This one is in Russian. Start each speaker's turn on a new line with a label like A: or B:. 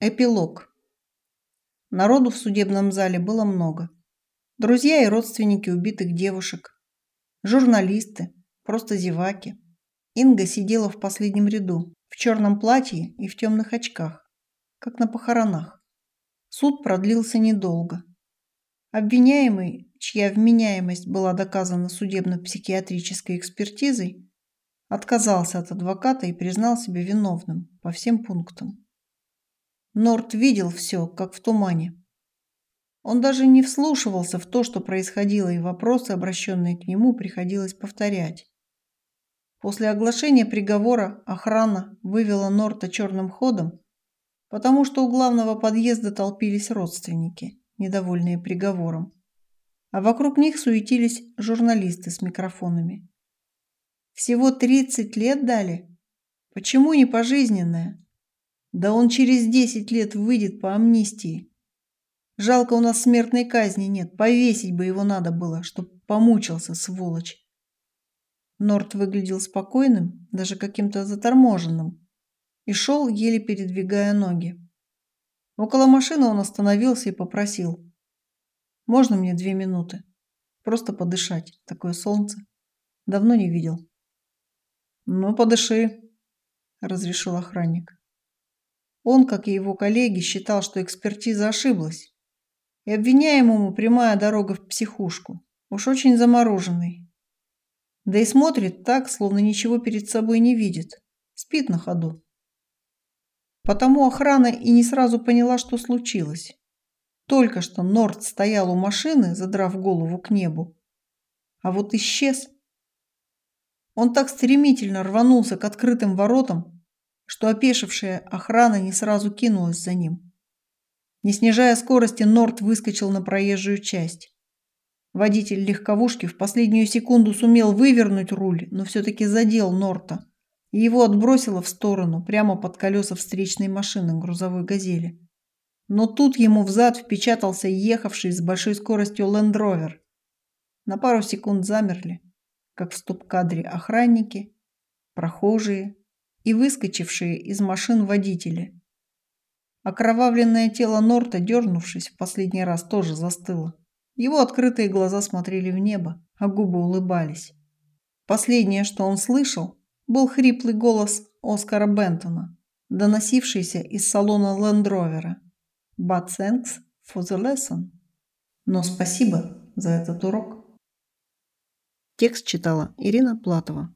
A: Эпилог. Народу в судебном зале было много. Друзья и родственники убитых девушек, журналисты, просто зеваки. Инга сидела в последнем ряду, в черном платье и в темных очках, как на похоронах. Суд продлился недолго. Обвиняемый, чья вменяемость была доказана судебно-психиатрической экспертизой, отказался от адвоката и признал себя виновным по всем пунктам. Норт видел все, как в тумане. Он даже не вслушивался в то, что происходило, и вопросы, обращенные к нему, приходилось повторять. После оглашения приговора охрана вывела Норта черным ходом, потому что у главного подъезда толпились родственники, недовольные приговором, а вокруг них суетились журналисты с микрофонами. Всего 30 лет дали? Почему не пожизненное? Да он через десять лет выйдет по амнистии. Жалко, у нас смертной казни нет. Повесить бы его надо было, чтоб помучился, сволочь. Норт выглядел спокойным, даже каким-то заторможенным, и шел, еле передвигая ноги. Около машины он остановился и попросил. «Можно мне две минуты? Просто подышать. Такое солнце. Давно не видел». «Ну, подыши», – разрешил охранник. Он, как и его коллеги, считал, что экспертиза ошиблась. И обвиняемому прямая дорога в психушку. Уж очень замороженный. Да и смотрит так, словно ничего перед собой не видит. Спит на ходу. Потому охрана и не сразу поняла, что случилось. Только что Норд стоял у машины, задрав голову к небу. А вот исчез. Он так стремительно рванулся к открытым воротам, что опешившая охрана не сразу кинулась за ним. Не снижая скорости, Норт выскочил на проезжую часть. Водитель легковушки в последнюю секунду сумел вывернуть руль, но все-таки задел Норта, и его отбросило в сторону, прямо под колеса встречной машины грузовой «Газели». Но тут ему взад впечатался ехавший с большой скоростью лендровер. На пару секунд замерли, как в стоп-кадре охранники, прохожие и выскочившие из машин водители. Окровавленное тело Норта, дернувшись в последний раз, тоже застыло. Его открытые глаза смотрели в небо, а губы улыбались. Последнее, что он слышал, был хриплый голос Оскара Бентона, доносившийся из салона Лендровера. «But thanks for the lesson». Но спасибо за этот урок. Текст читала Ирина Платова.